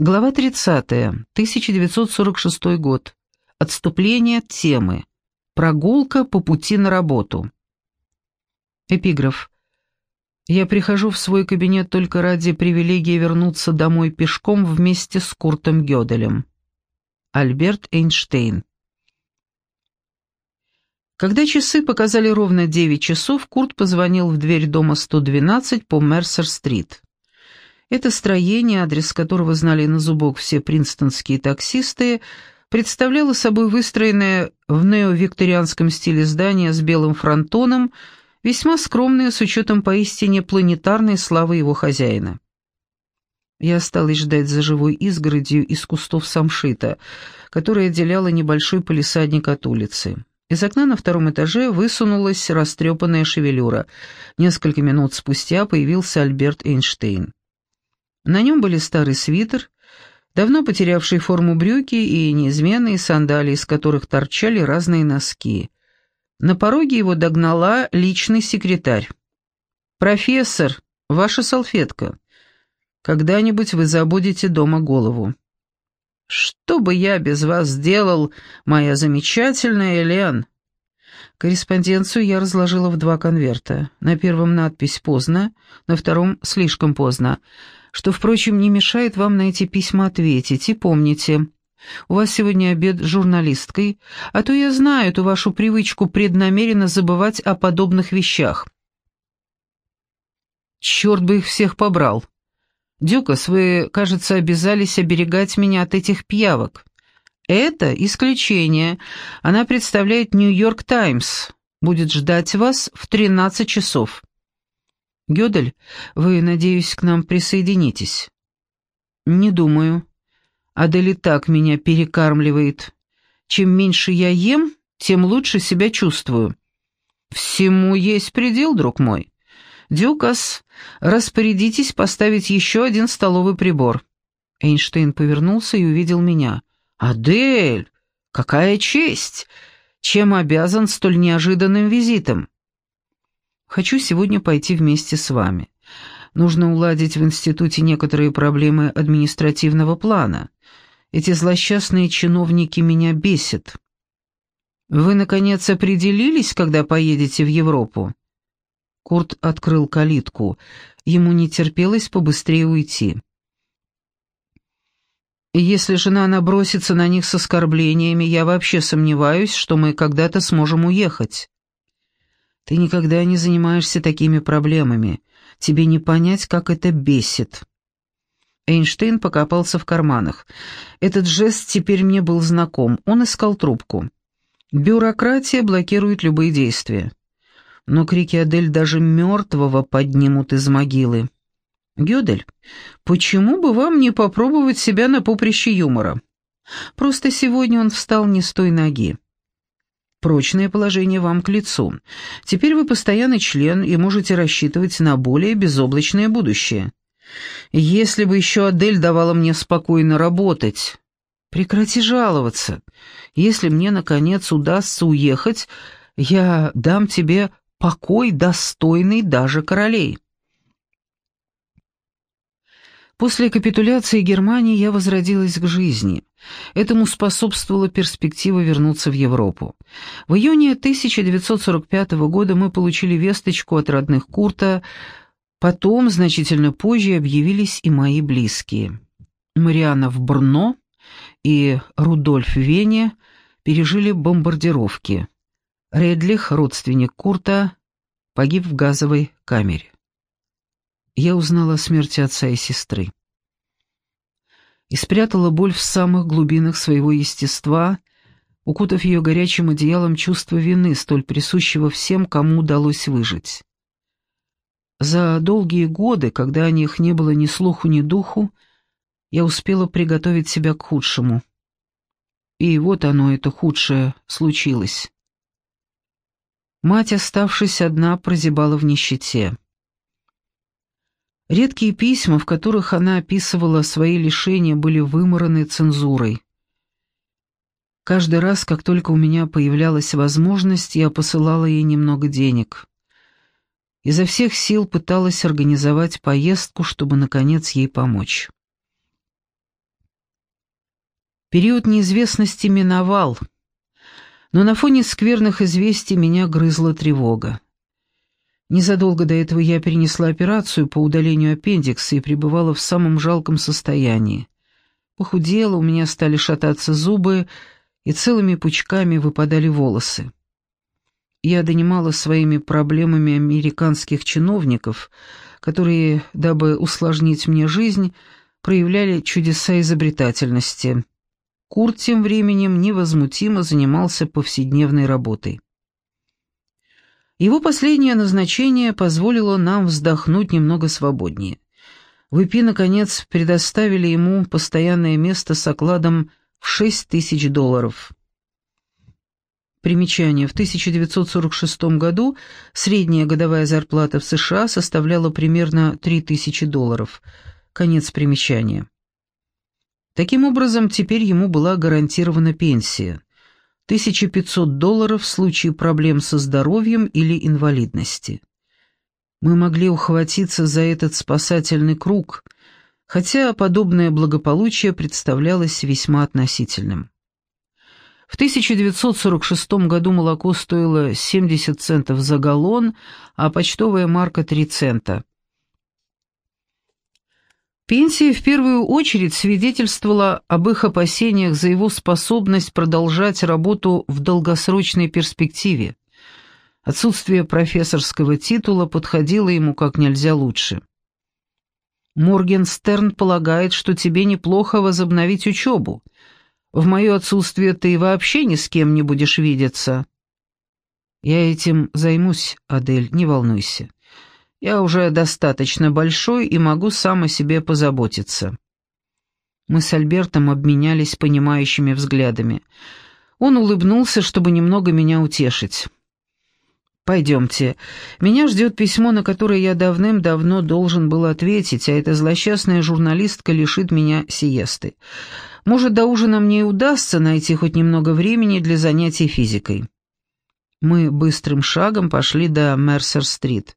Глава 30. 1946 год. Отступление от темы. Прогулка по пути на работу. Эпиграф. Я прихожу в свой кабинет только ради привилегии вернуться домой пешком вместе с Куртом Гёделем. Альберт Эйнштейн. Когда часы показали ровно 9 часов, Курт позвонил в дверь дома 112 по Мерсер-стрит. Это строение, адрес которого знали на зубок все принстонские таксисты, представляло собой выстроенное в неовикторианском стиле здание с белым фронтоном, весьма скромное с учетом поистине планетарной славы его хозяина. Я осталась ждать за живой изгородью из кустов самшита, которая отделяла небольшой полисадник от улицы. Из окна на втором этаже высунулась растрепанная шевелюра. Несколько минут спустя появился Альберт Эйнштейн. На нем были старый свитер, давно потерявший форму брюки и неизменные сандалии, из которых торчали разные носки. На пороге его догнала личный секретарь. «Профессор, ваша салфетка. Когда-нибудь вы забудете дома голову». «Что бы я без вас сделал, моя замечательная Элен?» Корреспонденцию я разложила в два конверта. На первом надпись «Поздно», на втором «Слишком поздно» что, впрочем, не мешает вам на эти письма ответить. И помните, у вас сегодня обед с журналисткой, а то я знаю эту вашу привычку преднамеренно забывать о подобных вещах. Черт бы их всех побрал. Дюкас, вы, кажется, обязались оберегать меня от этих пьявок. Это исключение. Она представляет «Нью-Йорк Таймс». Будет ждать вас в 13 часов. Гёдель, вы, надеюсь, к нам присоединитесь?» «Не думаю. Адель и так меня перекармливает. Чем меньше я ем, тем лучше себя чувствую». «Всему есть предел, друг мой. Дюкас, распорядитесь поставить еще один столовый прибор». Эйнштейн повернулся и увидел меня. «Адель, какая честь! Чем обязан столь неожиданным визитом?» Хочу сегодня пойти вместе с вами. Нужно уладить в институте некоторые проблемы административного плана. Эти злосчастные чиновники меня бесят. Вы, наконец, определились, когда поедете в Европу?» Курт открыл калитку. Ему не терпелось побыстрее уйти. «Если жена набросится на них с оскорблениями, я вообще сомневаюсь, что мы когда-то сможем уехать». Ты никогда не занимаешься такими проблемами. Тебе не понять, как это бесит». Эйнштейн покопался в карманах. Этот жест теперь мне был знаком. Он искал трубку. Бюрократия блокирует любые действия. Но крики Адель даже мертвого поднимут из могилы. «Гёдель, почему бы вам не попробовать себя на поприще юмора?» Просто сегодня он встал не с той ноги. Прочное положение вам к лицу. Теперь вы постоянный член и можете рассчитывать на более безоблачное будущее. Если бы еще Адель давала мне спокойно работать... Прекрати жаловаться. Если мне, наконец, удастся уехать, я дам тебе покой, достойный даже королей. После капитуляции Германии я возродилась к жизни. Этому способствовала перспектива вернуться в Европу. В июне 1945 года мы получили весточку от родных Курта, потом, значительно позже, объявились и мои близкие. Мариана в Брно и Рудольф в Вене пережили бомбардировки. Редлих, родственник Курта, погиб в газовой камере я узнала о смерти отца и сестры. И спрятала боль в самых глубинах своего естества, укутав ее горячим одеялом чувства вины, столь присущего всем, кому удалось выжить. За долгие годы, когда о них не было ни слуху, ни духу, я успела приготовить себя к худшему. И вот оно, это худшее, случилось. Мать, оставшись одна, прозябала в нищете. Редкие письма, в которых она описывала свои лишения, были вымораны цензурой. Каждый раз, как только у меня появлялась возможность, я посылала ей немного денег. Изо всех сил пыталась организовать поездку, чтобы, наконец, ей помочь. Период неизвестности миновал, но на фоне скверных известий меня грызла тревога. Незадолго до этого я перенесла операцию по удалению аппендикса и пребывала в самом жалком состоянии. Похудела, у меня стали шататься зубы, и целыми пучками выпадали волосы. Я донимала своими проблемами американских чиновников, которые, дабы усложнить мне жизнь, проявляли чудеса изобретательности. Курт тем временем невозмутимо занимался повседневной работой. Его последнее назначение позволило нам вздохнуть немного свободнее. В ИПИ, наконец, предоставили ему постоянное место с окладом в 6 тысяч долларов. Примечание. В 1946 году средняя годовая зарплата в США составляла примерно 3000 долларов. Конец примечания. Таким образом, теперь ему была гарантирована пенсия. 1500 долларов в случае проблем со здоровьем или инвалидности. Мы могли ухватиться за этот спасательный круг, хотя подобное благополучие представлялось весьма относительным. В 1946 году молоко стоило 70 центов за галлон, а почтовая марка 3 цента. Пенсия в первую очередь свидетельствовала об их опасениях за его способность продолжать работу в долгосрочной перспективе. Отсутствие профессорского титула подходило ему как нельзя лучше. Моргенстерн полагает, что тебе неплохо возобновить учебу. В мое отсутствие ты вообще ни с кем не будешь видеться. Я этим займусь, Адель, не волнуйся. Я уже достаточно большой и могу сам о себе позаботиться». Мы с Альбертом обменялись понимающими взглядами. Он улыбнулся, чтобы немного меня утешить. «Пойдемте. Меня ждет письмо, на которое я давным-давно должен был ответить, а эта злосчастная журналистка лишит меня сиесты. Может, до ужина мне и удастся найти хоть немного времени для занятий физикой». Мы быстрым шагом пошли до Мерсер-стрит.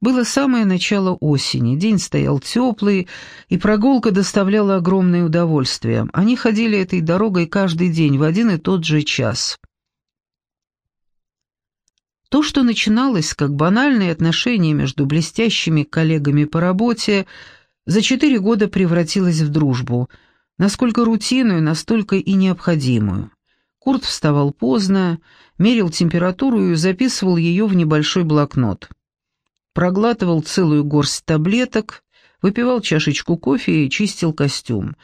Было самое начало осени, день стоял теплый, и прогулка доставляла огромное удовольствие. Они ходили этой дорогой каждый день в один и тот же час. То, что начиналось как банальные отношения между блестящими коллегами по работе, за четыре года превратилось в дружбу, насколько рутинную, настолько и необходимую. Курт вставал поздно, мерил температуру и записывал ее в небольшой блокнот проглатывал целую горсть таблеток, выпивал чашечку кофе и чистил костюм.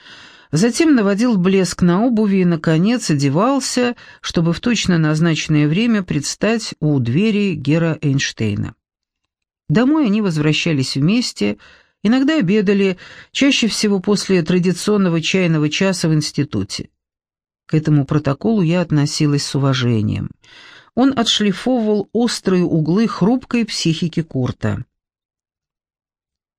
Затем наводил блеск на обуви и, наконец, одевался, чтобы в точно назначенное время предстать у двери Гера Эйнштейна. Домой они возвращались вместе, иногда обедали, чаще всего после традиционного чайного часа в институте. К этому протоколу я относилась с уважением — он отшлифовывал острые углы хрупкой психики Курта.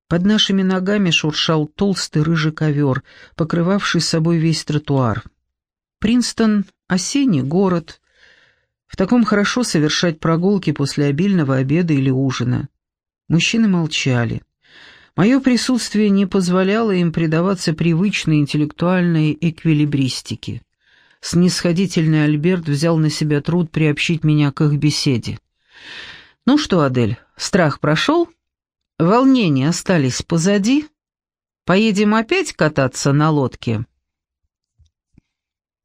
Под нашими ногами шуршал толстый рыжий ковер, покрывавший собой весь тротуар. Принстон — осенний город. В таком хорошо совершать прогулки после обильного обеда или ужина. Мужчины молчали. Мое присутствие не позволяло им предаваться привычной интеллектуальной эквилибристике. Снисходительный Альберт взял на себя труд приобщить меня к их беседе. «Ну что, Адель, страх прошел? Волнения остались позади? Поедем опять кататься на лодке?»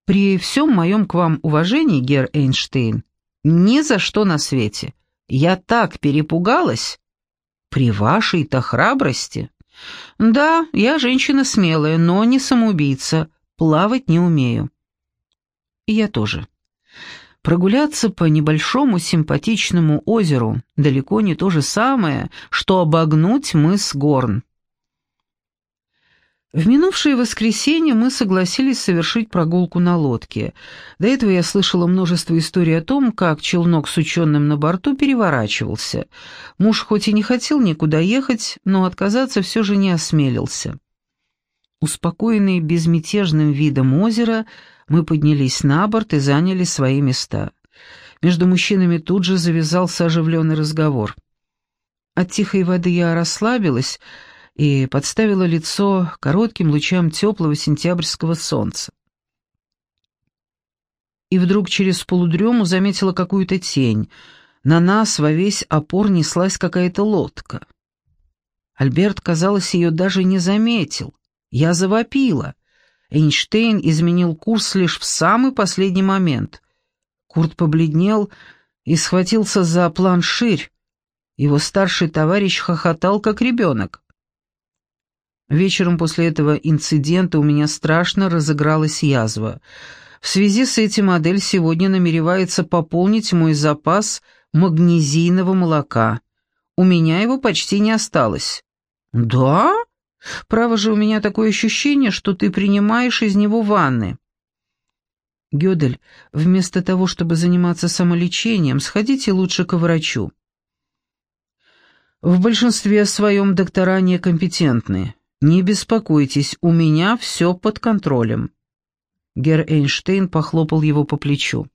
«При всем моем к вам уважении, Гер Эйнштейн, ни за что на свете. Я так перепугалась. При вашей-то храбрости. Да, я женщина смелая, но не самоубийца, плавать не умею. И я тоже. Прогуляться по небольшому симпатичному озеру далеко не то же самое, что обогнуть мыс Горн. В минувшее воскресенье мы согласились совершить прогулку на лодке. До этого я слышала множество историй о том, как челнок с ученым на борту переворачивался. Муж хоть и не хотел никуда ехать, но отказаться все же не осмелился. Успокоенный безмятежным видом озера, мы поднялись на борт и заняли свои места. Между мужчинами тут же завязался оживленный разговор. От тихой воды я расслабилась и подставила лицо коротким лучам теплого сентябрьского солнца. и вдруг через полудрему заметила какую-то тень. На нас во весь опор неслась какая-то лодка. Альберт, казалось, ее даже не заметил. Я завопила. Эйнштейн изменил курс лишь в самый последний момент. Курт побледнел и схватился за планширь. Его старший товарищ хохотал, как ребенок. Вечером после этого инцидента у меня страшно разыгралась язва. В связи с этим модель сегодня намеревается пополнить мой запас магнезийного молока. У меня его почти не осталось. «Да? Право же, у меня такое ощущение, что ты принимаешь из него ванны». «Гёдель, вместо того, чтобы заниматься самолечением, сходите лучше к врачу». «В большинстве своем доктора некомпетентны. Не беспокойтесь, у меня все под контролем». Гер Эйнштейн похлопал его по плечу.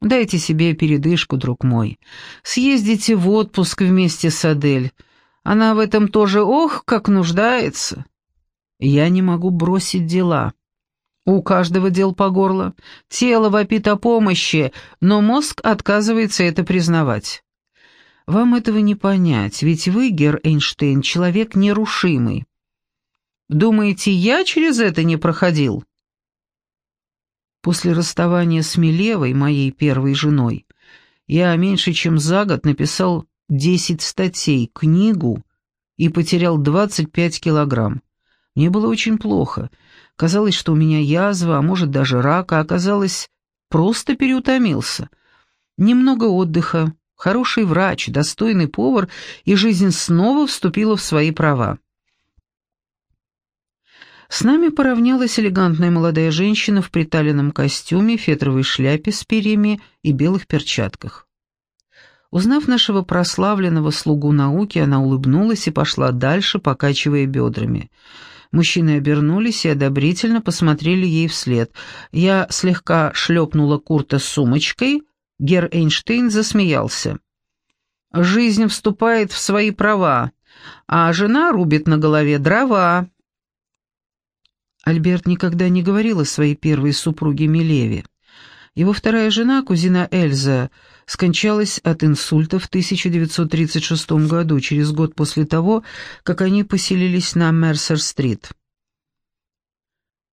«Дайте себе передышку, друг мой. Съездите в отпуск вместе с Адель. Она в этом тоже, ох, как нуждается. Я не могу бросить дела. У каждого дел по горло. Тело вопит о помощи, но мозг отказывается это признавать. Вам этого не понять, ведь вы, Гер Эйнштейн, человек нерушимый. Думаете, я через это не проходил? После расставания с Милевой, моей первой женой, я меньше чем за год написал десять статей, книгу и потерял двадцать пять килограмм. Мне было очень плохо. Казалось, что у меня язва, а может даже рак, а оказалось, просто переутомился. Немного отдыха, хороший врач, достойный повар, и жизнь снова вступила в свои права. С нами поравнялась элегантная молодая женщина в приталенном костюме, фетровой шляпе с перьями и белых перчатках. Узнав нашего прославленного слугу науки, она улыбнулась и пошла дальше, покачивая бедрами. Мужчины обернулись и одобрительно посмотрели ей вслед. Я слегка шлепнула Курта сумочкой, Гер Эйнштейн засмеялся. «Жизнь вступает в свои права, а жена рубит на голове дрова». Альберт никогда не говорил о своей первой супруге Милеве. Его вторая жена, кузина Эльза, скончалась от инсульта в 1936 году, через год после того, как они поселились на Мерсер-стрит.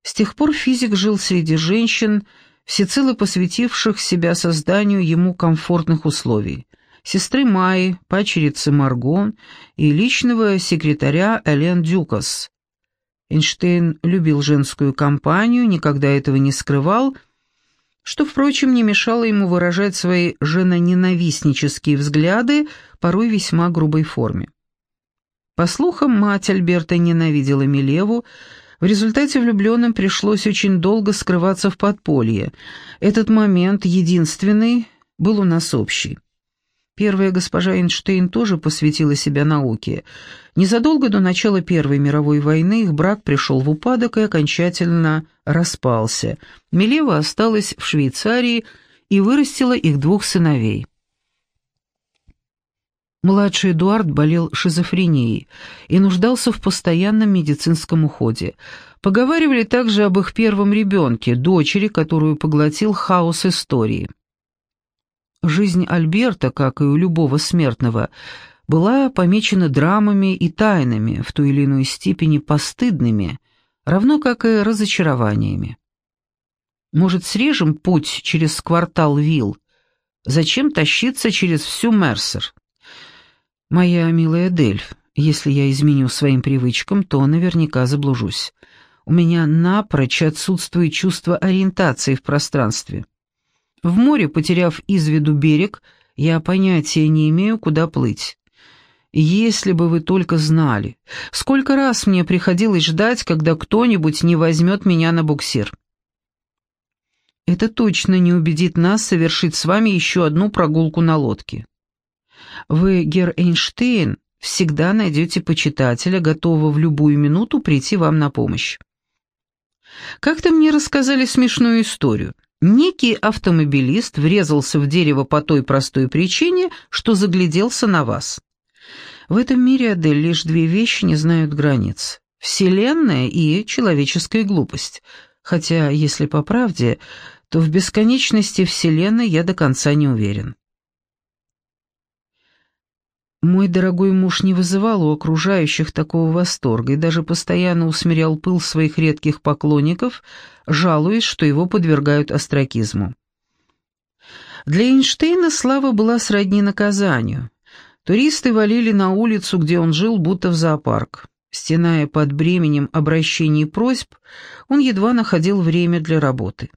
С тех пор физик жил среди женщин, всецело посвятивших себя созданию ему комфортных условий. Сестры Майи, пачерицы Маргон и личного секретаря Элен Дюкас. Эйнштейн любил женскую компанию, никогда этого не скрывал что, впрочем, не мешало ему выражать свои женоненавистнические взгляды, порой весьма грубой форме. По слухам, мать Альберта ненавидела Милеву, в результате влюбленным пришлось очень долго скрываться в подполье. Этот момент, единственный, был у нас общий. Первая госпожа Эйнштейн тоже посвятила себя науке. Незадолго до начала Первой мировой войны их брак пришел в упадок и окончательно распался. Милева осталась в Швейцарии и вырастила их двух сыновей. Младший Эдуард болел шизофренией и нуждался в постоянном медицинском уходе. Поговаривали также об их первом ребенке, дочери, которую поглотил хаос истории. Жизнь Альберта, как и у любого смертного, была помечена драмами и тайнами, в той или иной степени постыдными, равно как и разочарованиями. Может, срежем путь через квартал Вилл? Зачем тащиться через всю Мерсер? Моя милая Дельф, если я изменю своим привычкам, то наверняка заблужусь. У меня напрочь отсутствует чувство ориентации в пространстве. В море, потеряв из виду берег, я понятия не имею, куда плыть. Если бы вы только знали, сколько раз мне приходилось ждать, когда кто-нибудь не возьмет меня на буксир. Это точно не убедит нас совершить с вами еще одну прогулку на лодке. Вы, Гер Эйнштейн, всегда найдете почитателя, готового в любую минуту прийти вам на помощь. Как-то мне рассказали смешную историю. Некий автомобилист врезался в дерево по той простой причине, что загляделся на вас. В этом мире, Адель, лишь две вещи не знают границ. Вселенная и человеческая глупость. Хотя, если по правде, то в бесконечности Вселенной я до конца не уверен. Мой дорогой муж не вызывал у окружающих такого восторга и даже постоянно усмирял пыл своих редких поклонников, жалуясь, что его подвергают остракизму. Для Эйнштейна слава была сродни наказанию. Туристы валили на улицу, где он жил, будто в зоопарк. Стеная под бременем обращений и просьб, он едва находил время для работы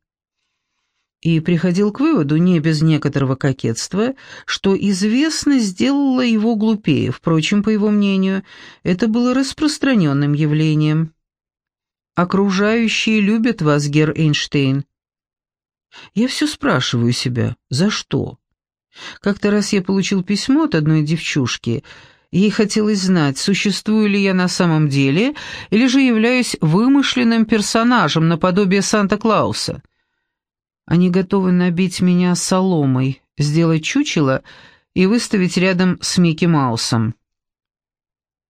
и приходил к выводу, не без некоторого кокетства, что известность сделала его глупее. Впрочем, по его мнению, это было распространенным явлением. «Окружающие любят вас, Гер Эйнштейн». Я все спрашиваю себя, за что? Как-то раз я получил письмо от одной девчушки. Ей хотелось знать, существую ли я на самом деле, или же являюсь вымышленным персонажем наподобие Санта-Клауса. Они готовы набить меня соломой, сделать чучело и выставить рядом с Микки Маусом.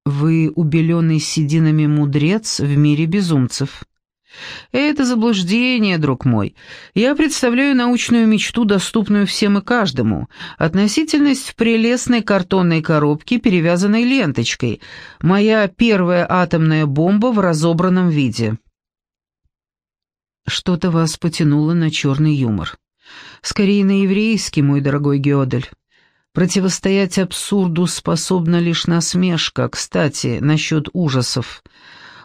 Вы убеленный сединами мудрец в мире безумцев. Это заблуждение, друг мой. Я представляю научную мечту, доступную всем и каждому. Относительность в прелестной картонной коробке, перевязанной ленточкой. Моя первая атомная бомба в разобранном виде. Что-то вас потянуло на черный юмор. Скорее на еврейский, мой дорогой Геодель. Противостоять абсурду способна лишь насмешка. Кстати, насчет ужасов.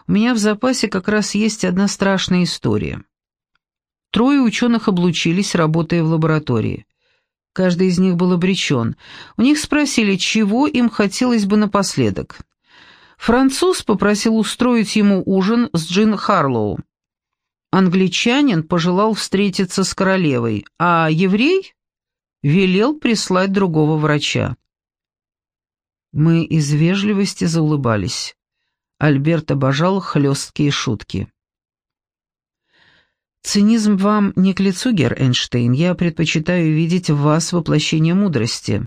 У меня в запасе как раз есть одна страшная история. Трое ученых облучились, работая в лаборатории. Каждый из них был обречен. У них спросили, чего им хотелось бы напоследок. Француз попросил устроить ему ужин с Джин Харлоу. Англичанин пожелал встретиться с королевой, а еврей велел прислать другого врача. Мы из вежливости заулыбались. Альберт обожал хлесткие шутки. «Цинизм вам не к лицу, Гер Эйнштейн. Я предпочитаю видеть в вас воплощение мудрости.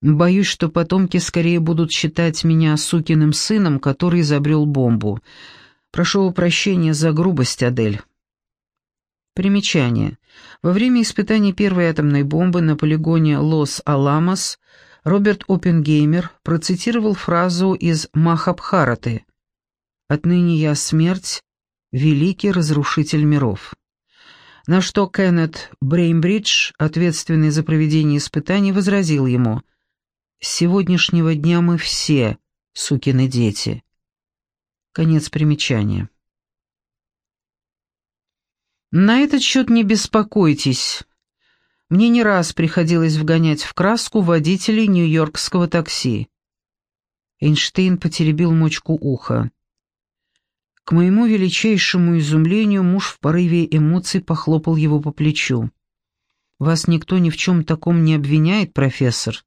Боюсь, что потомки скорее будут считать меня сукиным сыном, который изобрел бомбу. Прошу прощения за грубость, Адель. Примечание. Во время испытаний первой атомной бомбы на полигоне Лос-Аламос Роберт Оппенгеймер процитировал фразу из Махабхараты «Отныне я смерть, великий разрушитель миров». На что Кеннет Бреймбридж, ответственный за проведение испытаний, возразил ему «С сегодняшнего дня мы все сукины дети». Конец примечания. На этот счет не беспокойтесь. Мне не раз приходилось вгонять в краску водителей нью-йоркского такси. Эйнштейн потеребил мочку уха. К моему величайшему изумлению муж в порыве эмоций похлопал его по плечу. «Вас никто ни в чем таком не обвиняет, профессор.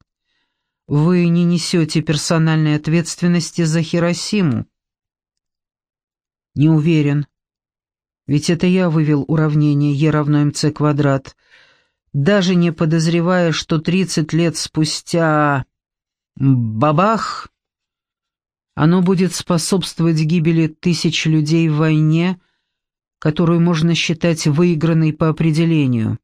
Вы не несете персональной ответственности за Хиросиму». Не уверен. Ведь это я вывел уравнение Е равно МЦ квадрат, даже не подозревая, что 30 лет спустя... Бабах! Оно будет способствовать гибели тысяч людей в войне, которую можно считать выигранной по определению.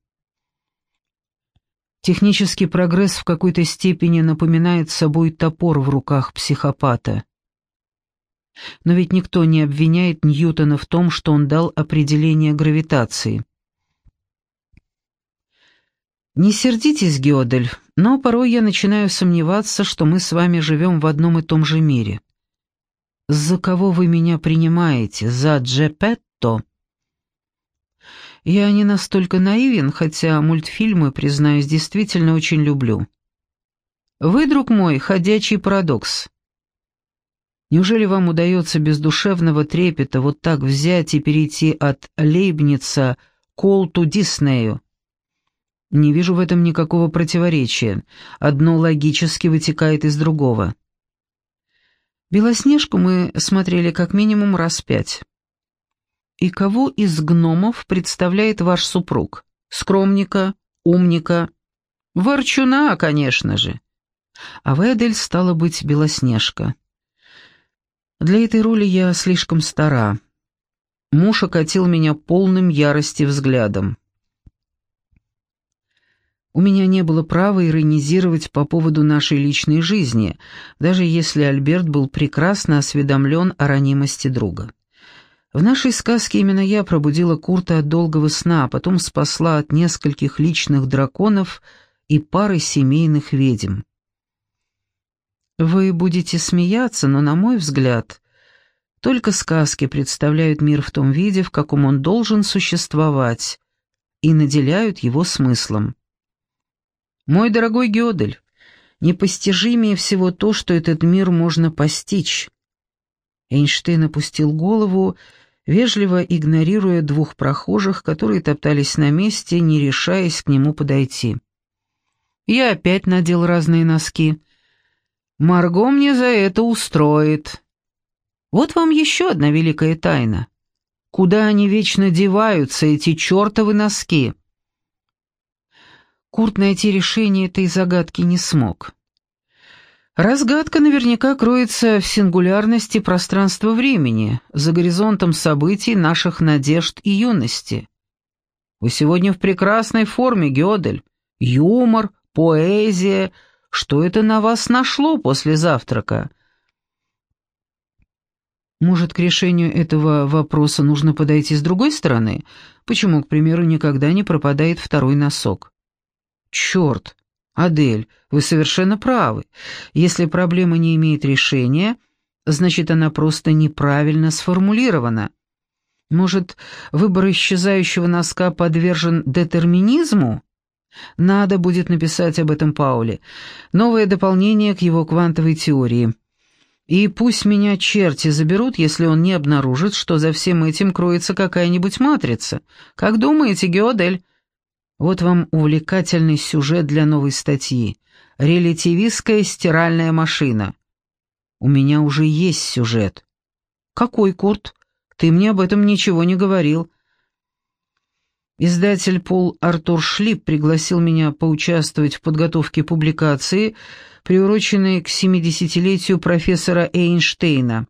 Технический прогресс в какой-то степени напоминает собой топор в руках психопата. Но ведь никто не обвиняет Ньютона в том, что он дал определение гравитации. Не сердитесь, Геодель, но порой я начинаю сомневаться, что мы с вами живем в одном и том же мире. За кого вы меня принимаете? За Джепетто? Я не настолько наивен, хотя мультфильмы, признаюсь, действительно очень люблю. Вы, друг мой, ходячий парадокс. Неужели вам удается без душевного трепета вот так взять и перейти от Лейбница к Олту Диснею? Не вижу в этом никакого противоречия. Одно логически вытекает из другого. Белоснежку мы смотрели как минимум раз пять. И кого из гномов представляет ваш супруг? Скромника, умника? Ворчуна, конечно же. А вы, Адель, стала быть, Белоснежка. Для этой роли я слишком стара. Муж окатил меня полным ярости взглядом. У меня не было права иронизировать по поводу нашей личной жизни, даже если Альберт был прекрасно осведомлен о ранимости друга. В нашей сказке именно я пробудила Курта от долгого сна, а потом спасла от нескольких личных драконов и пары семейных ведьм. Вы будете смеяться, но, на мой взгляд, только сказки представляют мир в том виде, в каком он должен существовать, и наделяют его смыслом. Мой дорогой Гёдель, непостижимее всего то, что этот мир можно постичь. Эйнштейн опустил голову, вежливо игнорируя двух прохожих, которые топтались на месте, не решаясь к нему подойти. Я опять надел разные носки. Марго мне за это устроит. Вот вам еще одна великая тайна. Куда они вечно деваются, эти чертовы носки? Курт найти решение этой загадки не смог. Разгадка наверняка кроется в сингулярности пространства-времени, за горизонтом событий наших надежд и юности. Вы сегодня в прекрасной форме, Гёдель. Юмор, поэзия. Что это на вас нашло после завтрака? Может, к решению этого вопроса нужно подойти с другой стороны? Почему, к примеру, никогда не пропадает второй носок? Черт! Адель, вы совершенно правы. Если проблема не имеет решения, значит, она просто неправильно сформулирована. Может, выбор исчезающего носка подвержен детерминизму? Надо будет написать об этом Пауле. Новое дополнение к его квантовой теории. И пусть меня черти заберут, если он не обнаружит, что за всем этим кроется какая-нибудь матрица. Как думаете, Геодель? Вот вам увлекательный сюжет для новой статьи. Релятивистская стиральная машина. У меня уже есть сюжет. Какой, Курт? Ты мне об этом ничего не говорил. Издатель Пол Артур Шлип пригласил меня поучаствовать в подготовке публикации, приуроченной к 70-летию профессора Эйнштейна.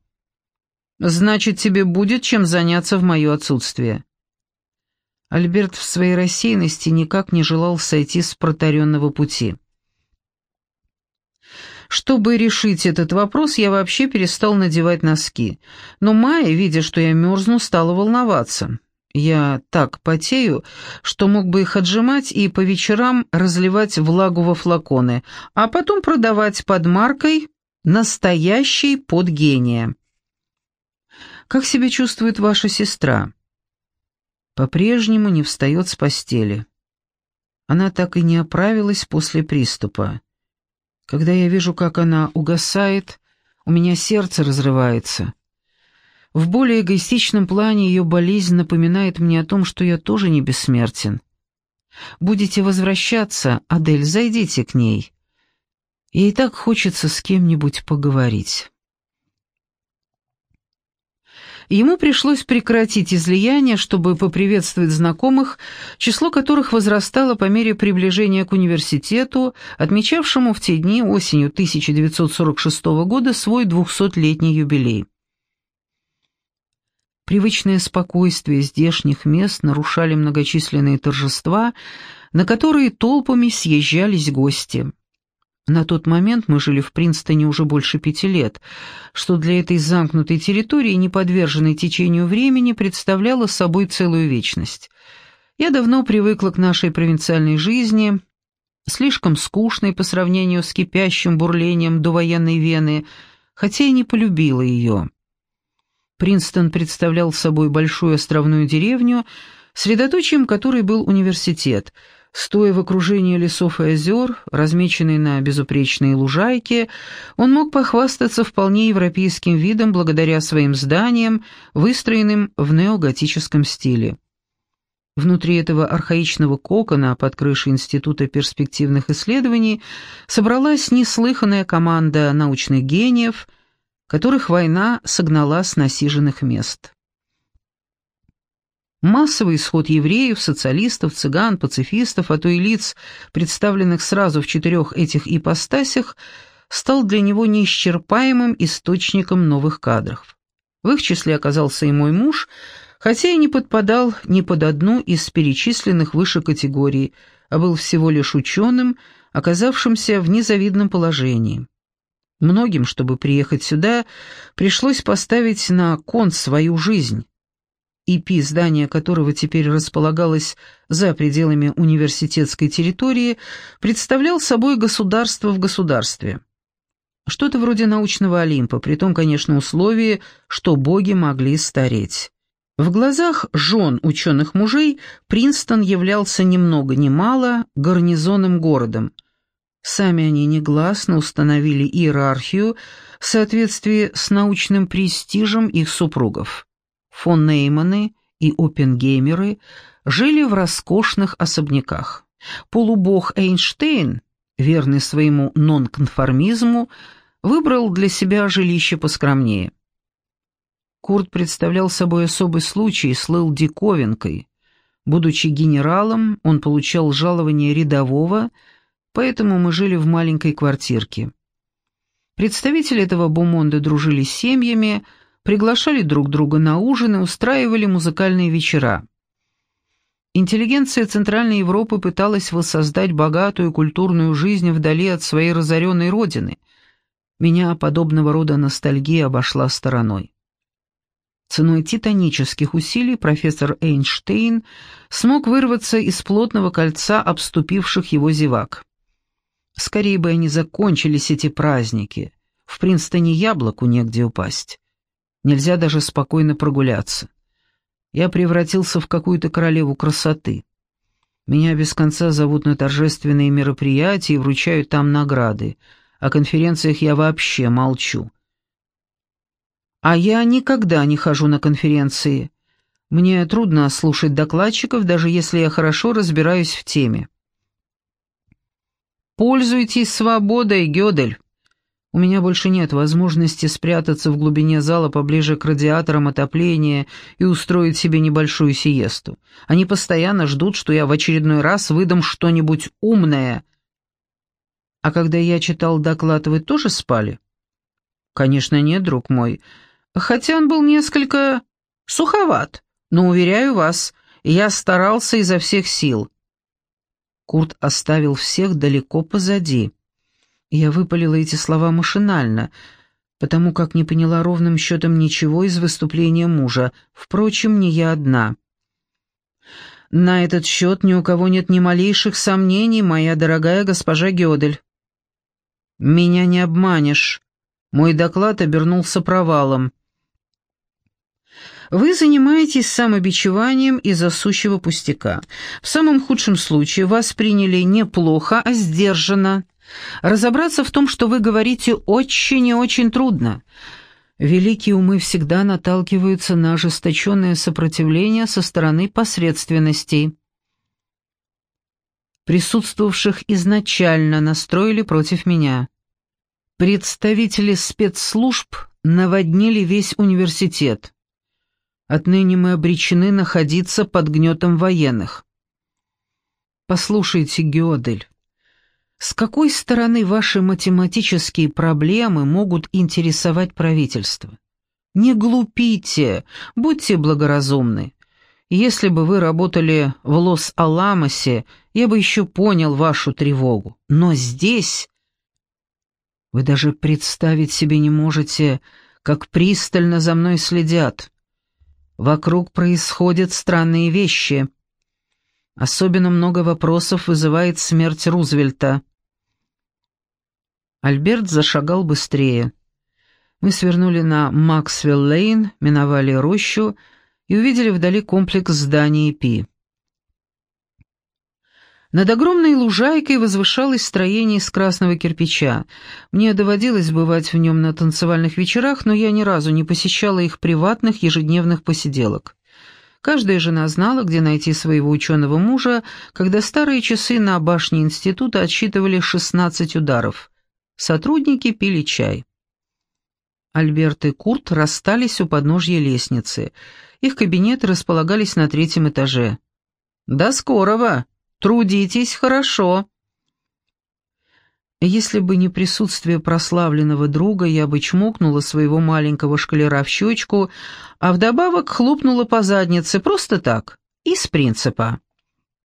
Значит, тебе будет чем заняться в мое отсутствие. Альберт в своей рассеянности никак не желал сойти с протаренного пути. Чтобы решить этот вопрос, я вообще перестал надевать носки. Но Майя, видя, что я мерзну, стала волноваться. Я так потею, что мог бы их отжимать и по вечерам разливать влагу во флаконы, а потом продавать под маркой «Настоящий под гения». «Как себя чувствует ваша сестра?» по-прежнему не встает с постели. Она так и не оправилась после приступа. Когда я вижу, как она угасает, у меня сердце разрывается. В более эгоистичном плане ее болезнь напоминает мне о том, что я тоже не бессмертен. Будете возвращаться, Адель, зайдите к ней. Ей так хочется с кем-нибудь поговорить. Ему пришлось прекратить излияние, чтобы поприветствовать знакомых, число которых возрастало по мере приближения к университету, отмечавшему в те дни осенью 1946 года свой двухсотлетний юбилей. Привычное спокойствие здешних мест нарушали многочисленные торжества, на которые толпами съезжались гости. На тот момент мы жили в Принстоне уже больше пяти лет, что для этой замкнутой территории, не подверженной течению времени, представляло собой целую вечность. Я давно привыкла к нашей провинциальной жизни, слишком скучной по сравнению с кипящим бурлением до военной Вены, хотя и не полюбила ее. Принстон представлял собой большую островную деревню, средоточием которой был университет — Стоя в окружении лесов и озер, размеченной на безупречные лужайки, он мог похвастаться вполне европейским видом благодаря своим зданиям, выстроенным в неоготическом стиле. Внутри этого архаичного кокона под крышей Института перспективных исследований собралась неслыханная команда научных гениев, которых война согнала с насиженных мест. Массовый исход евреев, социалистов, цыган, пацифистов, а то и лиц, представленных сразу в четырех этих ипостасях, стал для него неисчерпаемым источником новых кадров. В их числе оказался и мой муж, хотя и не подпадал ни под одну из перечисленных выше категорий, а был всего лишь ученым, оказавшимся в незавидном положении. Многим, чтобы приехать сюда, пришлось поставить на кон свою жизнь. ИП, здание которого теперь располагалось за пределами университетской территории, представлял собой государство в государстве. Что-то вроде научного Олимпа, при том, конечно, условии, что боги могли стареть. В глазах жен ученых мужей Принстон являлся ни много ни мало гарнизонным городом. Сами они негласно установили иерархию в соответствии с научным престижем их супругов. Фон Нейманы и Оппенгеймеры жили в роскошных особняках. Полубог Эйнштейн, верный своему нонконформизму, выбрал для себя жилище поскромнее. Курт представлял собой особый случай и слыл диковинкой. Будучи генералом, он получал жалование рядового, поэтому мы жили в маленькой квартирке. Представители этого бумонда дружили с семьями, приглашали друг друга на ужин и устраивали музыкальные вечера. Интеллигенция Центральной Европы пыталась воссоздать богатую культурную жизнь вдали от своей разоренной родины. Меня подобного рода ностальгия обошла стороной. Ценой титанических усилий профессор Эйнштейн смог вырваться из плотного кольца обступивших его зевак. Скорее бы они закончились, эти праздники. В Принстоне яблоку негде упасть. Нельзя даже спокойно прогуляться. Я превратился в какую-то королеву красоты. Меня без конца зовут на торжественные мероприятия и вручают там награды. О конференциях я вообще молчу. А я никогда не хожу на конференции. Мне трудно слушать докладчиков, даже если я хорошо разбираюсь в теме. Пользуйтесь свободой, Гёдель. У меня больше нет возможности спрятаться в глубине зала поближе к радиаторам отопления и устроить себе небольшую сиесту. Они постоянно ждут, что я в очередной раз выдам что-нибудь умное. А когда я читал доклад, вы тоже спали? Конечно, нет, друг мой хотя он был несколько суховат, но, уверяю вас, я старался изо всех сил. Курт оставил всех далеко позади. Я выпалила эти слова машинально, потому как не поняла ровным счетом ничего из выступления мужа, впрочем, не я одна. На этот счет ни у кого нет ни малейших сомнений, моя дорогая госпожа Гёдель. Меня не обманешь. Мой доклад обернулся провалом. Вы занимаетесь самобичеванием из-за сущего пустяка. В самом худшем случае вас приняли не плохо, а сдержанно. Разобраться в том, что вы говорите, очень и очень трудно. Великие умы всегда наталкиваются на ожесточенное сопротивление со стороны посредственностей. Присутствовавших изначально настроили против меня. Представители спецслужб наводнили весь университет. Отныне мы обречены находиться под гнетом военных. Послушайте, Геодель, с какой стороны ваши математические проблемы могут интересовать правительство? Не глупите, будьте благоразумны. Если бы вы работали в Лос-Аламосе, я бы еще понял вашу тревогу. Но здесь... Вы даже представить себе не можете, как пристально за мной следят. Вокруг происходят странные вещи. Особенно много вопросов вызывает смерть Рузвельта. Альберт зашагал быстрее. Мы свернули на Максвелл-Лейн, миновали рощу и увидели вдали комплекс зданий ПИ. Над огромной лужайкой возвышалось строение из красного кирпича. Мне доводилось бывать в нем на танцевальных вечерах, но я ни разу не посещала их приватных ежедневных посиделок. Каждая жена знала, где найти своего ученого мужа, когда старые часы на башне института отсчитывали 16 ударов. Сотрудники пили чай. Альберт и Курт расстались у подножья лестницы. Их кабинеты располагались на третьем этаже. «До скорого!» Трудитесь хорошо». Если бы не присутствие прославленного друга, я бы чмокнула своего маленького шкалера в щечку, а вдобавок хлопнула по заднице просто так, из принципа.